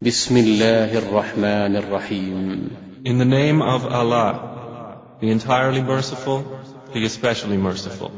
بسم الله الرحمن In the name of Allah, the entirely merciful, the especially merciful.